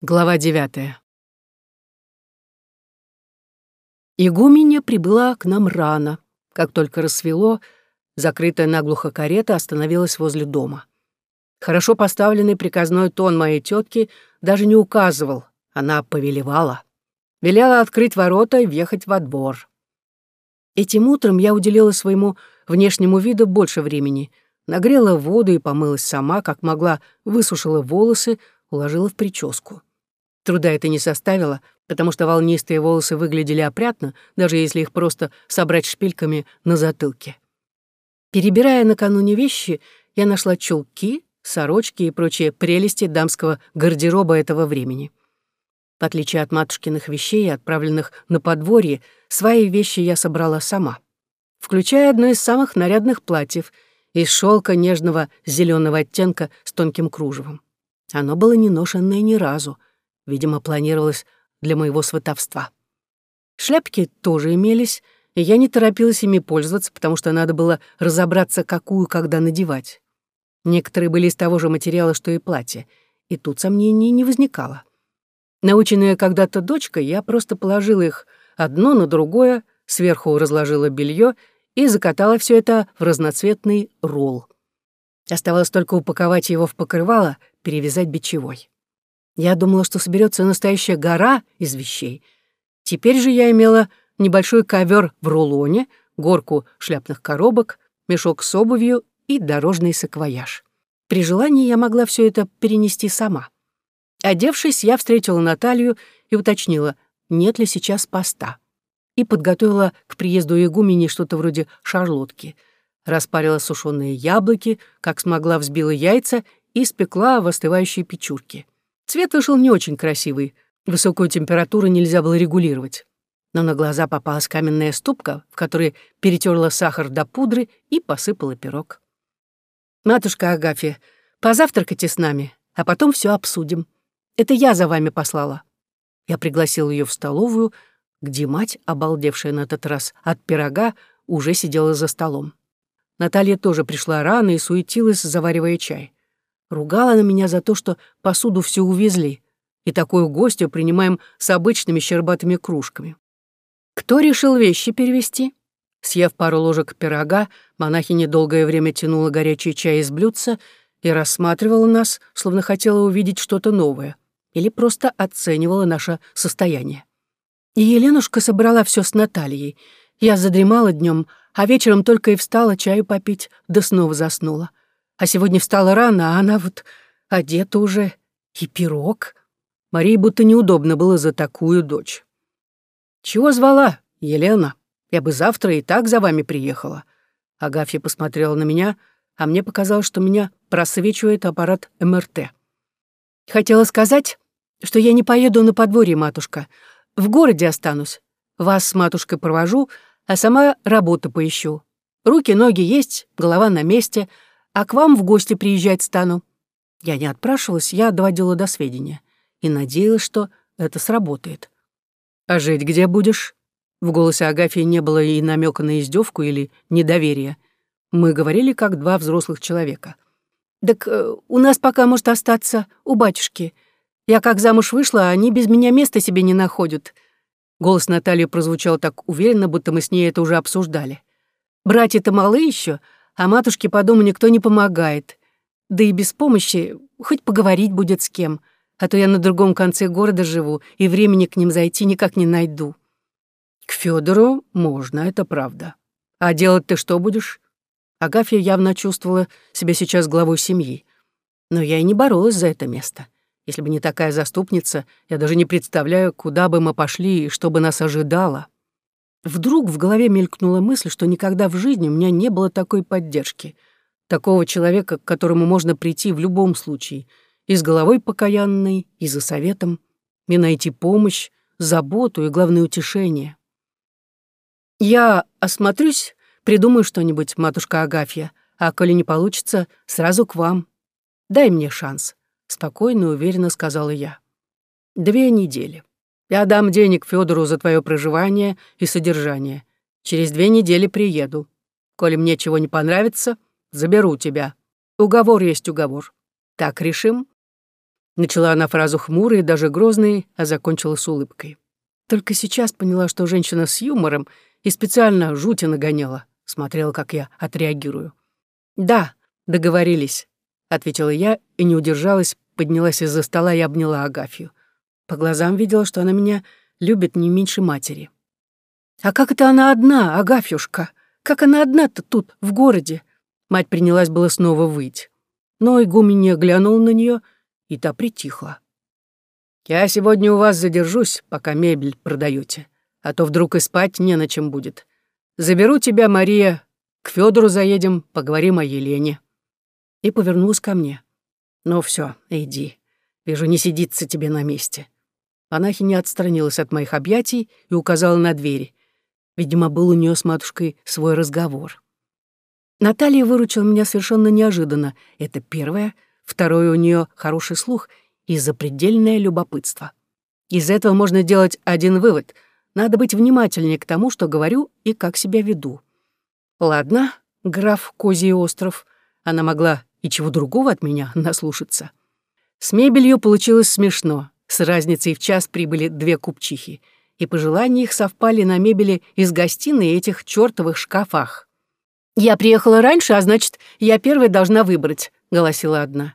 Глава девятая. Игуменя прибыла к нам рано. Как только рассвело, закрытая наглухо карета остановилась возле дома. Хорошо поставленный приказной тон моей тетки даже не указывал, она повелевала. Велела открыть ворота и въехать во двор. Этим утром я уделила своему внешнему виду больше времени. Нагрела воду и помылась сама, как могла, высушила волосы, уложила в прическу. Труда это не составило, потому что волнистые волосы выглядели опрятно, даже если их просто собрать шпильками на затылке. Перебирая накануне вещи, я нашла чулки, сорочки и прочие прелести дамского гардероба этого времени. В отличие от матушкиных вещей, отправленных на подворье, свои вещи я собрала сама, включая одно из самых нарядных платьев из шелка нежного зеленого оттенка с тонким кружевом. Оно было не ношенное ни разу — Видимо, планировалось для моего сватовства. Шляпки тоже имелись, и я не торопилась ими пользоваться, потому что надо было разобраться, какую когда надевать. Некоторые были из того же материала, что и платье, и тут сомнений не возникало. Наученная когда-то дочка, я просто положила их одно на другое, сверху разложила белье и закатала все это в разноцветный ролл. Оставалось только упаковать его в покрывало, перевязать бичевой. Я думала, что соберется настоящая гора из вещей. Теперь же я имела небольшой ковер в рулоне, горку шляпных коробок, мешок с обувью и дорожный саквояж. При желании я могла все это перенести сама. Одевшись, я встретила Наталью и уточнила, нет ли сейчас поста. И подготовила к приезду игумени что-то вроде шарлотки. Распарила сушеные яблоки, как смогла взбила яйца и спекла в остывающей печурке. Цвет вышел не очень красивый, высокую температуру нельзя было регулировать. Но на глаза попалась каменная ступка, в которой перетерла сахар до пудры и посыпала пирог. «Матушка Агафья, позавтракайте с нами, а потом все обсудим. Это я за вами послала». Я пригласил ее в столовую, где мать, обалдевшая на этот раз от пирога, уже сидела за столом. Наталья тоже пришла рано и суетилась, заваривая чай. Ругала на меня за то, что посуду все увезли, и такую гостью принимаем с обычными щербатыми кружками. Кто решил вещи перевести? Съев пару ложек пирога, монахиня долгое время тянула горячий чай из блюдца и рассматривала нас, словно хотела увидеть что-то новое, или просто оценивала наше состояние. И Еленушка собрала все с Натальей. Я задремала днем, а вечером только и встала чаю попить, да снова заснула. А сегодня встала рано, а она вот одета уже. И пирог. Марии будто неудобно было за такую дочь. «Чего звала, Елена? Я бы завтра и так за вами приехала». Агафья посмотрела на меня, а мне показалось, что меня просвечивает аппарат МРТ. «Хотела сказать, что я не поеду на подворье, матушка. В городе останусь. Вас с матушкой провожу, а сама работу поищу. Руки, ноги есть, голова на месте — а к вам в гости приезжать стану». Я не отпрашивалась, я доводила до сведения и надеялась, что это сработает. «А жить где будешь?» В голосе Агафьи не было и намека на издевку или недоверие. Мы говорили как два взрослых человека. «Так э, у нас пока может остаться у батюшки. Я как замуж вышла, они без меня места себе не находят». Голос Натальи прозвучал так уверенно, будто мы с ней это уже обсуждали. «Братья-то малы еще, а матушке по дому никто не помогает. Да и без помощи хоть поговорить будет с кем, а то я на другом конце города живу и времени к ним зайти никак не найду. К Федору можно, это правда. А делать ты что будешь? Агафья явно чувствовала себя сейчас главой семьи. Но я и не боролась за это место. Если бы не такая заступница, я даже не представляю, куда бы мы пошли и что бы нас ожидало. Вдруг в голове мелькнула мысль, что никогда в жизни у меня не было такой поддержки, такого человека, к которому можно прийти в любом случае, и с головой покаянной, и за советом, и найти помощь, заботу и, главное, утешение. «Я осмотрюсь, придумаю что-нибудь, матушка Агафья, а коли не получится, сразу к вам. Дай мне шанс», — спокойно и уверенно сказала я. «Две недели. Я дам денег Федору за твое проживание и содержание. Через две недели приеду. Коли мне чего не понравится, заберу тебя. Уговор есть уговор. Так решим?» Начала она фразу хмурой, даже грозной, а закончила с улыбкой. Только сейчас поняла, что женщина с юмором и специально жути нагоняла. Смотрела, как я отреагирую. «Да, договорились», — ответила я и не удержалась, поднялась из-за стола и обняла Агафью. По глазам видела, что она меня любит не меньше матери. «А как это она одна, Агафьюшка? Как она одна-то тут, в городе?» Мать принялась было снова выйти. Но игуменья глянул на нее, и та притихла. «Я сегодня у вас задержусь, пока мебель продаете, а то вдруг и спать не на чем будет. Заберу тебя, Мария, к Федору заедем, поговорим о Елене». И повернулась ко мне. «Ну все, иди. Вижу, не сидится тебе на месте». Монахиня отстранилась от моих объятий и указала на двери. Видимо, был у нее с матушкой свой разговор. Наталья выручила меня совершенно неожиданно. Это первое. Второе, у нее хороший слух и запредельное любопытство. Из этого можно делать один вывод. Надо быть внимательнее к тому, что говорю и как себя веду. Ладно, граф Козий остров. Она могла и чего другого от меня наслушаться. С мебелью получилось смешно. С разницей в час прибыли две купчихи, и пожелания их совпали на мебели из гостиной этих чертовых шкафах. «Я приехала раньше, а значит, я первой должна выбрать», — голосила одна.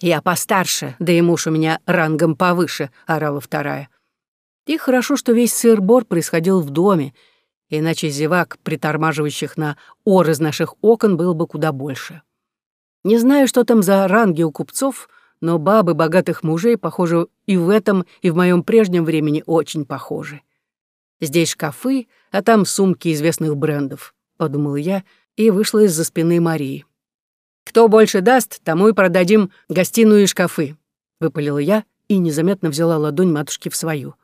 «Я постарше, да и муж у меня рангом повыше», — орала вторая. И хорошо, что весь сыр-бор происходил в доме, иначе зевак, притормаживающих на ор из наших окон, было бы куда больше. Не знаю, что там за ранги у купцов, но бабы богатых мужей, похоже, и в этом, и в моем прежнем времени очень похожи. Здесь шкафы, а там сумки известных брендов, — подумал я, — и вышла из-за спины Марии. «Кто больше даст, тому и продадим гостиную и шкафы», — выпалила я и незаметно взяла ладонь матушки в свою.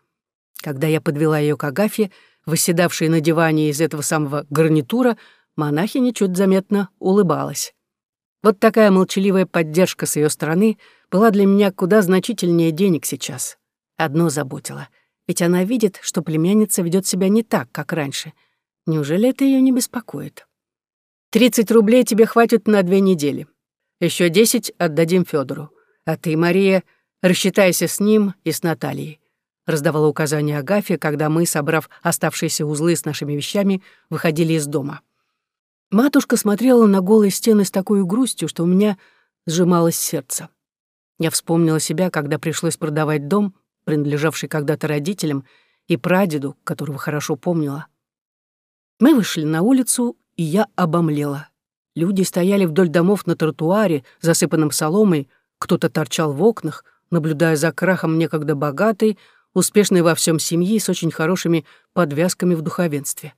Когда я подвела ее к Агафье, восседавшей на диване из этого самого гарнитура, монахиня чуть заметно улыбалась. Вот такая молчаливая поддержка с ее стороны была для меня куда значительнее денег сейчас. Одно заботило, ведь она видит, что племянница ведет себя не так, как раньше. Неужели это ее не беспокоит? Тридцать рублей тебе хватит на две недели. Еще десять отдадим Федору. А ты, Мария, рассчитайся с ним и с Натальей. Раздавала указания Агафья, когда мы, собрав оставшиеся узлы с нашими вещами, выходили из дома. Матушка смотрела на голые стены с такой грустью, что у меня сжималось сердце. Я вспомнила себя, когда пришлось продавать дом, принадлежавший когда-то родителям, и прадеду, которого хорошо помнила. Мы вышли на улицу и я обомлела. Люди стояли вдоль домов на тротуаре, засыпанном соломой, кто-то торчал в окнах, наблюдая за крахом некогда богатой, успешной во всем семьи с очень хорошими подвязками в духовенстве.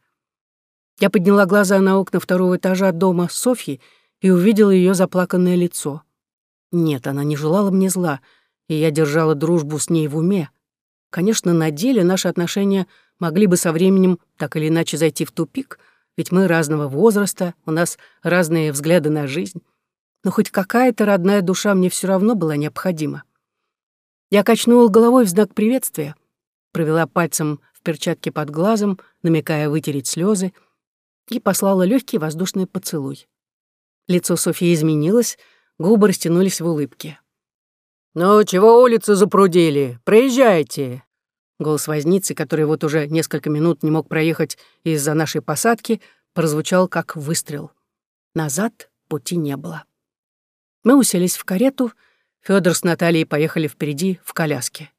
Я подняла глаза на окна второго этажа дома Софьи и увидела ее заплаканное лицо. Нет, она не желала мне зла, и я держала дружбу с ней в уме. Конечно, на деле наши отношения могли бы со временем так или иначе зайти в тупик — ведь мы разного возраста, у нас разные взгляды на жизнь. Но хоть какая-то родная душа мне все равно была необходима. Я качнула головой в знак приветствия, провела пальцем в перчатке под глазом, намекая вытереть слезы, и послала легкий воздушный поцелуй. Лицо Софьи изменилось, губы растянулись в улыбке. «Ну, чего улицу запрудили? Проезжайте!» Голос возницы, который вот уже несколько минут не мог проехать из-за нашей посадки, прозвучал как выстрел. Назад пути не было. Мы уселись в карету, Федор с Натальей поехали впереди в коляске.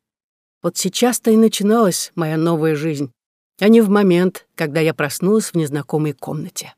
Вот сейчас-то и начиналась моя новая жизнь, а не в момент, когда я проснулась в незнакомой комнате.